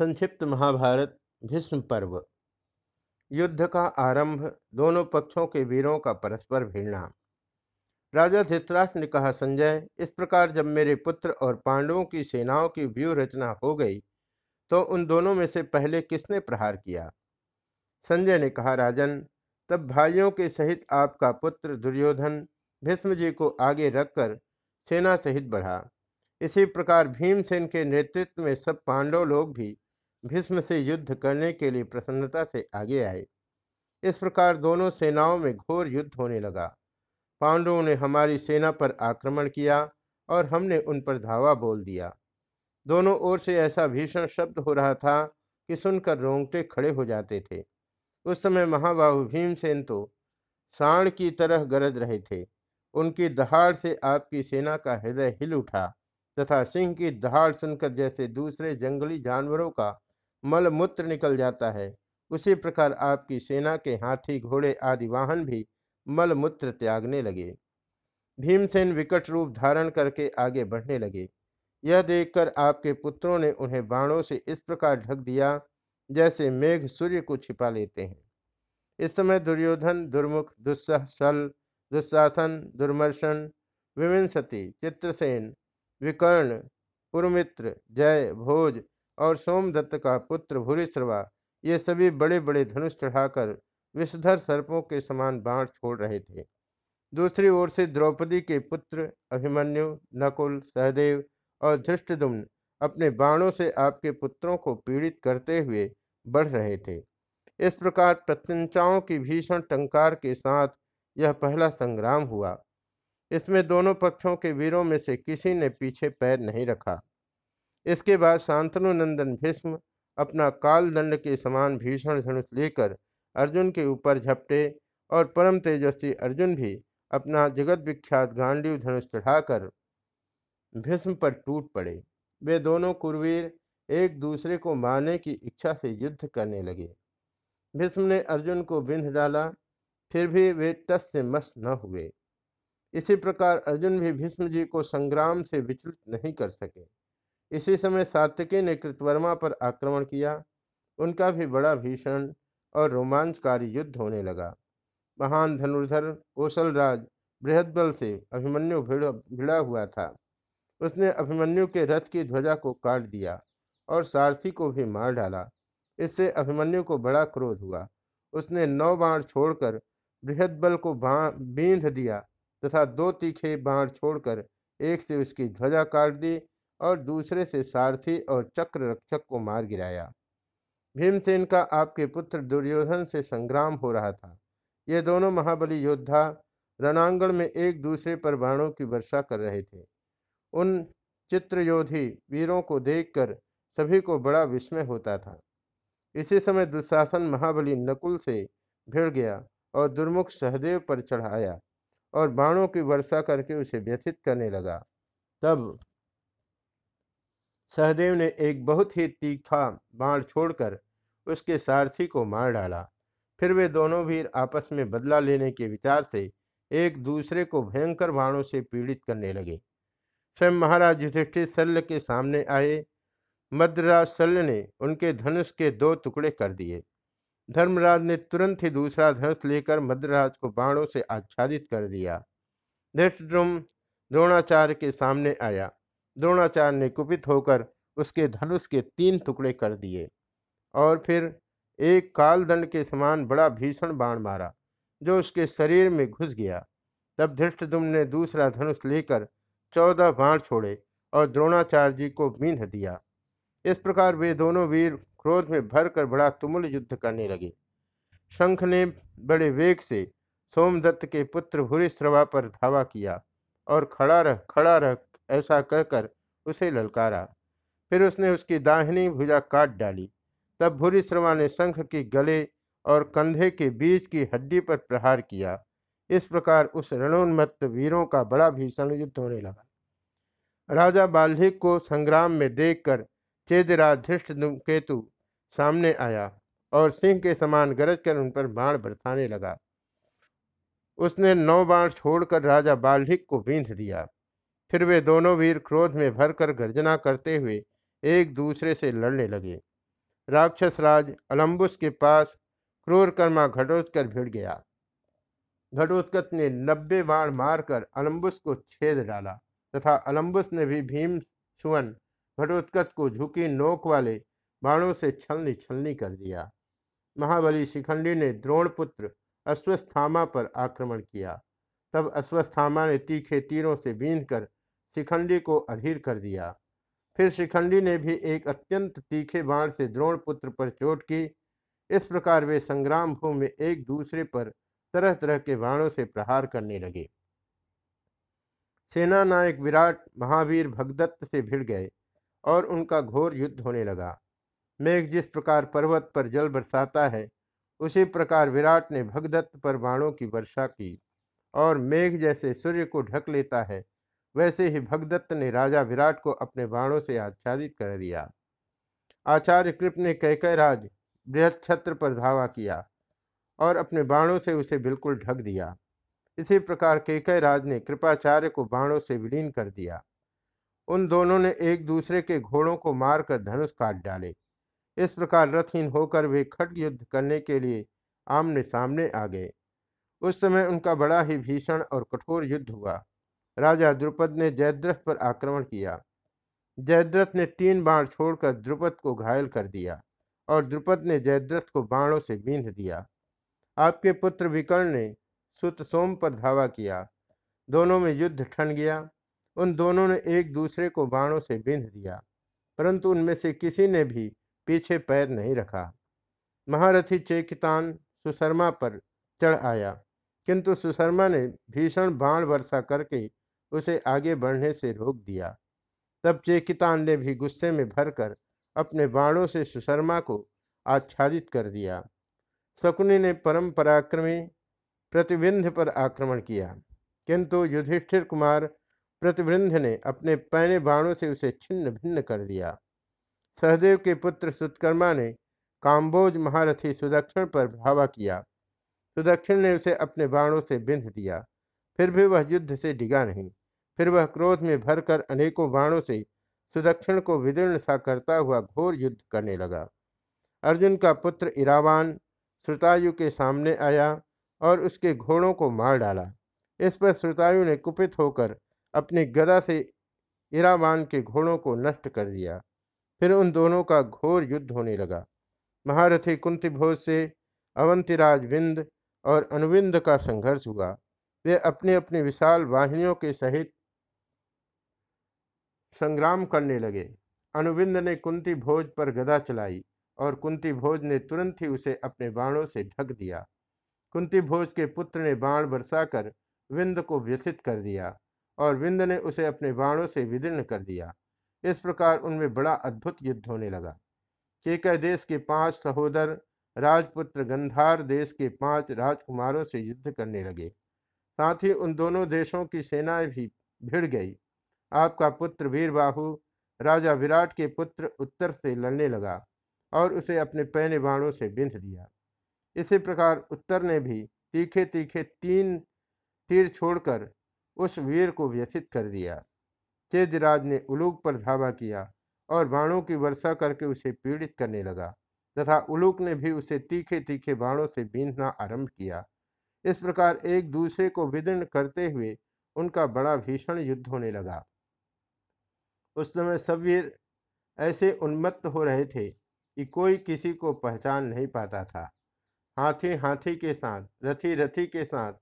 संक्षिप्त महाभारत, भीष्म पर्व। युद्ध का आरंभ, दोनों पक्षों के वीरों का परस्पर भिड़ना। राजा धृतराष्ट्र ने कहा, संजय, इस प्रकार जब मेरे पुत्र और पांडवों की सेनाओं की व्यूह रचना हो गई तो उन दोनों में से पहले किसने प्रहार किया? संजय ने कहा, राजन, तब भाइयों के सहित आपका पुत्र दुर्योधन भीष्म जी को आगे रखकर सेना सहित बढ़ा। इसी प्रकार भीमसेन के नेतृत्व में सब पांडव लोग भी भीष्म से युद्ध करने के लिए प्रसन्नता से आगे आए। इस प्रकार दोनों सेनाओं में घोर युद्ध होने लगा। पांडवों ने हमारी सेना पर आक्रमण किया और हमने उन पर धावा बोल दिया। दोनों ओर से ऐसा भीषण शब्द हो रहा था कि सुनकर रोंगटे खड़े हो जाते थे। उस समय महाबाहु भीमसेन तो साण की तरह गरज रहे थे। उनकी दहाड़ से आपकी सेना का हृदय हिल उठा तथा सिंह की दहाड़ सुनकर जैसे दूसरे जंगली जानवरों का मल मूत्र निकल जाता है। उसी प्रकार आपकी सेना के हाथी, घोड़े आदि वाहन भी मल मूत्र त्यागने लगे। भीमसेन विकट रूप धारण करके आगे बढ़ने लगे। यह देखकर आपके पुत्रों ने उन्हें बाणों से इस प्रकार ढक दिया जैसे मेघ सूर्य को छिपा लेते हैं। इस समय दुर्योधन, दुर्मुख दुस्सहसल दुस्साहसन दुर्मर्शन विविंसति चित्रसेन, विकर्ण, पुरमित्र, जय, भोज और सोमदत्त का पुत्र भूरिश्रवा, ये सभी बड़े बड़े धनुष चढ़ाकर विषधर सर्पों के समान बाण छोड़ रहे थे। दूसरी ओर से द्रौपदी के पुत्र अभिमन्यु, नकुल, सहदेव और धृष्टदुम्न अपने बाणों से आपके पुत्रों को पीड़ित करते हुए बढ़ रहे थे। इस प्रकार प्रत्यंचाओं की भीषण टंकार के साथ यह पहला संग्राम हुआ। इसमें दोनों पक्षों के वीरों में से किसी ने पीछे पैर नहीं रखा। इसके बाद शांतनु नंदन भीष्म अपना काल दंड के समान भीषण धनुष लेकर अर्जुन के ऊपर झपटे और परम तेजस्वी अर्जुन भी अपना जगत विख्यात गांडीव धनुष चढ़ाकर भीष्म पर टूट पड़े। वे दोनों कुरवीर एक दूसरे को मारने की इच्छा से युद्ध करने लगे। भीष्म ने अर्जुन को बिंध डाला, फिर भी वे टस से मस न हुए। इसी प्रकार अर्जुन भी भीष्म जी को संग्राम से विचलित नहीं कर सके। इसी समय सात्यकी ने कृतवर्मा पर आक्रमण किया। उनका भी बड़ा भीषण और रोमांचकारी युद्ध होने लगा। महान धनुर्धर कौशलराज बृहद बल से अभिमन्यु भिड़ा हुआ था। उसने अभिमन्यु के रथ की ध्वजा को काट दिया और सारथी को भी मार डाला। इससे अभिमन्यु को बड़ा क्रोध हुआ। उसने नौ बाण छोड़कर बृहद बल को बींध दिया तथा दो तीखे बाण छोड़कर एक से उसकी ध्वजा काट दी और दूसरे से सारथी और चक्र रक्षक को मार गिराया। भीमसेन का आपके पुत्र दुर्योधन से संग्राम हो रहा था। ये दोनों महाबली योद्धा रणांगण में एक दूसरे पर बाणों की वर्षा कर रहे थे। उन चित्रयोधी वीरों को देखकर सभी को बड़ा विस्मय होता था। इसी समय दुशासन महाबली नकुल से भिड़ गया और दुर्मुख सहदेव पर चढ़ाया और बाणों की वर्षा करके उसे व्यथित करने लगा। तब सहदेव ने एक बहुत ही तीखा बाण छोड़कर उसके सारथी को मार डाला। फिर वे दोनों वीर आपस में बदला लेने के विचार से एक दूसरे को भयंकर बाणों से पीड़ित करने लगे। स्वयं महाराज युधिष्ठिर शल्य के सामने आए। मद्राज शल्य ने उनके धनुष के दो टुकड़े कर दिए। धर्मराज ने तुरंत ही दूसरा धनुष लेकर मद्रराज को बाणों से आच्छादित कर दिया। धृष्टद्रुम द्रोणाचार्य के सामने आया। द्रोणाचार्य ने कुपित होकर उसके धनुष के तीन टुकड़े कर दिए और फिर एक काल दंड के समान बड़ा भीषण बाण मारा, जो उसके शरीर में घुस गया। तब धृष्टदुम ने दूसरा धनुष लेकर चौदह बाण छोड़े और द्रोणाचार्य जी को बींध दिया। इस प्रकार वे दोनों वीर क्रोध में भरकर बड़ा तुमुल युद्ध करने लगे। शंख ने बड़े वेग से सोमदत्त के पुत्र भूरिश्रवा पर धावा किया और खड़ा रह खड़ा रह ऐसा कहकर उसे ललकारा। फिर उसने उसकी दाहिनी भुजा काट डाली। तब भूरिश्रवा ने शंख की गले और कंधे के बीच की हड्डी पर प्रहार किया। इस प्रकार उस रणोन्मत्त वीरों का बड़ा भीषण युद्ध होने लगा। राजा बाल्हिक को संग्राम में देखकर चेदराज धृष्ट केतु सामने आया और सिंह के समान गरज कर उन पर बाण बरसाने लगा। उसने नौ बाण छोड़कर राजा बाल्हिक को बींध दिया। फिर वे दोनों वीर क्रोध में भरकर गर्जना करते हुए एक दूसरे से लड़ने लगे। राक्षस राज अलम्बुस के पास क्रूर कर्मा घटोत्कर भिड़ गया। घटोत्कच ने नब्बे बाण मारकर अलम्बुस को छेद डाला तथा अलम्बुस ने भी भीम सुवन घटोत्कच को झुकी नोक वाले बाणों से छलनी छलनी कर दिया। महाबली शिखंडी ने द्रोणपुत्र अश्वस्थामा पर आक्रमण किया। तब अश्वस्थामा ने तीखे तीरों से बींध कर शिखंडी को अधीर कर दिया। फिर शिखंडी ने भी एक अत्यंत तीखे बाण से द्रोणपुत्र पर चोट की। इस प्रकार वे संग्राम भूमि में एक दूसरे पर तरह तरह के बाणों से प्रहार करने लगे। सेना नायक विराट महावीर भगदत्त से भिड़ गए और उनका घोर युद्ध होने लगा। मेघ जिस प्रकार पर्वत पर जल बरसाता है, उसी प्रकार विराट ने भगदत्त पर बाणों की वर्षा की और मेघ जैसे सूर्य को ढक लेता है वैसे ही भगदत्त ने राजा विराट को अपने बाणों से आच्छादित कर दिया। आचार्य कृप ने कैकय राज बृहद छत्र पर धावा किया और अपने बाणों से उसे बिल्कुल ढक दिया। इसी प्रकार केकय राज ने कृपाचार्य को बाणों से विलीन कर दिया। उन दोनों ने एक दूसरे के घोड़ों को मारकर धनुष काट डाले। इस प्रकार रथहीन होकर वे खट युद्ध करने के लिए आमने सामने आ गए। उस समय उनका बड़ा ही भीषण और कठोर युद्ध हुआ। राजा द्रुपद ने जयद्रथ पर आक्रमण किया। जयद्रथ ने तीन बाण छोड़कर द्रुपद को घायल कर दिया और द्रुपद ने जयद्रथ को बाणों से बींध दिया। आपके पुत्र विकर्ण ने सुत सोम पर धावा किया। दोनों में युद्ध ठन गया। उन दोनों ने एक दूसरे को बाणों से बिंध दिया, परंतु उनमें से किसी ने भी पीछे पैर नहीं रखा। महारथी चेकितान सुशर्मा पर चढ़ आया। किंतु सुशर्मा ने भीषण बाण वर्षा करके उसे आगे बढ़ने से रोक दिया। तब चेकितान ने भी गुस्से में भरकर अपने बाणों से सुशर्मा को आच्छादित कर दिया। शकुनी ने परम पराक्रमी प्रतिबिंध पर आक्रमण किया। किंतु युधिष्ठिर कुमार प्रतिबृंध ने अपने पैने बाणों से उसे छिन्न भिन्न कर दिया। सहदेव के पुत्र सुतकर्मा ने काम्बोज महारथी सुदक्षिण पर धावा किया। सुदक्षिण ने उसे अपने बाणों से बिंध दिया। फिर भी वह युद्ध से डिगा नहीं। फिर वह क्रोध में भरकर अनेकों बाणों से सुदक्षिण को विदीर्ण सा करता हुआ घोर युद्ध करने लगा। अर्जुन का पुत्र इरावान श्रुतायु के सामने आया और उसके घोड़ों को मार डाला। इस पर श्रुतायु ने कुपित होकर अपनी गदा से इरावान के घोड़ों को नष्ट कर दिया। फिर उन दोनों का घोर युद्ध होने लगा। महारथी कुंती भोज से अवंतिराज विंद और अनुविंद का संघर्ष हुआ। वे अपने अपने विशाल वाहिनियों के सहित संग्राम करने लगे। अनुविंद ने कुंती भोज पर गदा चलाई और कुंती भोज ने तुरंत ही उसे अपने बाणों से ढक दिया। कुंती भोज के पुत्र ने बाण बरसाकर विंद को व्यथित कर दिया और विंद ने उसे अपने बाणों से विदीर्ण कर दिया। इस प्रकार उनमें बड़ा अद्भुत युद्ध होने लगा। केकर देश के पाँच सहोदर राजपुत्र गंधार देश के पाँच राजकुमारों से युद्ध करने लगे। साथ ही उन दोनों देशों की सेनाएँ भी भिड़ गई। आपका पुत्र वीरबाहु, राजा विराट के पुत्र उत्तर से लड़ने लगा और उसे अपने पैने बाणों से बिंध दिया। इसी प्रकार उत्तर ने भी तीखे तीखे तीन तीर छोड़कर उस वीर को व्यथित कर दिया। चेदराज ने उलूक पर धावा किया और बाणों की वर्षा करके उसे पीड़ित करने लगा। तथा उलूक ने भी उसे तीखे तीखे बाणों से बींधना आरंभ किया। इस प्रकार एक दूसरे को विदीर्ण करते हुए उनका बड़ा भीषण युद्ध होने लगा। उस समय सबवीर ऐसे उन्मत्त हो रहे थे कि कोई किसी को पहचान नहीं पाता था। हाथी हाथी के साथ रथी रथी के साथ,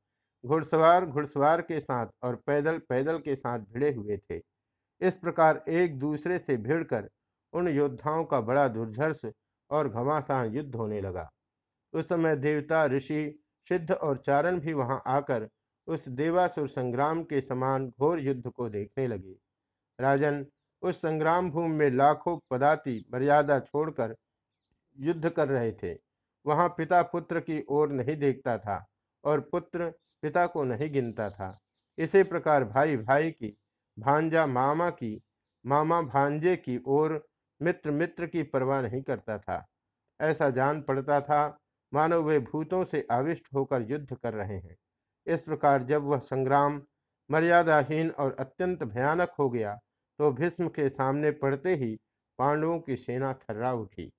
घुड़सवार घुड़सवार के साथ और पैदल पैदल के साथ भिड़े हुए थे। इस प्रकार एक दूसरे से भिड़कर उन योद्धाओं का बड़ा दुर्धर्ष और घमासान युद्ध होने लगा। उस समय देवता, ऋषि, सिद्ध और चारण भी वहाँ आकर उस देवासुर संग्राम के समान घोर युद्ध को देखने लगे। राजन, उस संग्राम भूमि में लाखों पदाति मर्यादा छोड़कर युद्ध कर रहे थे। वहाँ पिता पुत्र की ओर नहीं देखता था और पुत्र पिता को नहीं गिनता था। इसी प्रकार भाई भाई की, भांजा मामा की, मामा भांजे की ओर मित्र मित्र की परवाह नहीं करता था। ऐसा जान पड़ता था, मानो वे भूतों से आविष्ट होकर युद्ध कर रहे हैं। इस प्रकार जब वह संग्राम, मर्यादाहीन और अत्यंत भयानक हो गया तो भीष्म के सामने पड़ते ही पांडवों की सेना थर्रा उठी।